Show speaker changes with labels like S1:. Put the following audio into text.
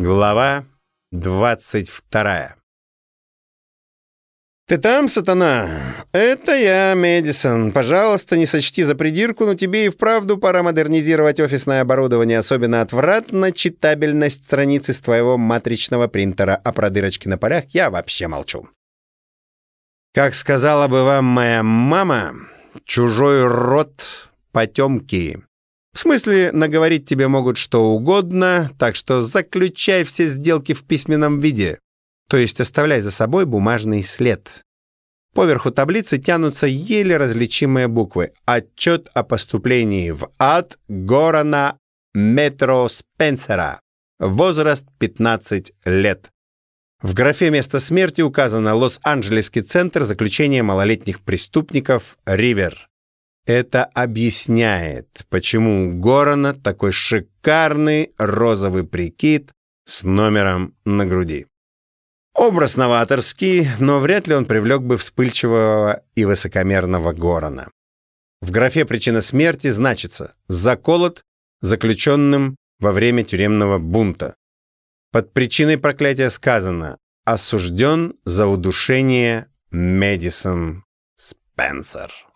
S1: Глава 22 «Ты там, сатана? Это я, Мэдисон. Пожалуйста, не сочти за придирку, но тебе и вправду пора модернизировать офисное оборудование. Особенно отвратна читабельность страниц из твоего матричного принтера, а про дырочки на полях я вообще молчу. Как сказала бы вам моя мама, чужой род потемки». В смысле, наговорить тебе могут что угодно, так что заключай все сделки в письменном виде, то есть оставляй за собой бумажный след. Поверху таблицы тянутся еле различимые буквы. Отчет о поступлении в ад Горана Метро Спенсера. Возраст 15 лет. В графе «Место смерти» указано Лос-Анджелесский центр заключения малолетних преступников «Ривер». Это объясняет, почему у Горана такой шикарный розовый прикид с номером на груди. Образ новаторский, но вряд ли он привлек бы вспыльчивого и высокомерного Горана. В графе «Причина смерти» значится «заколот заключенным во время тюремного бунта». Под причиной проклятия сказано «осужден за удушение Мэдисон Спенсер».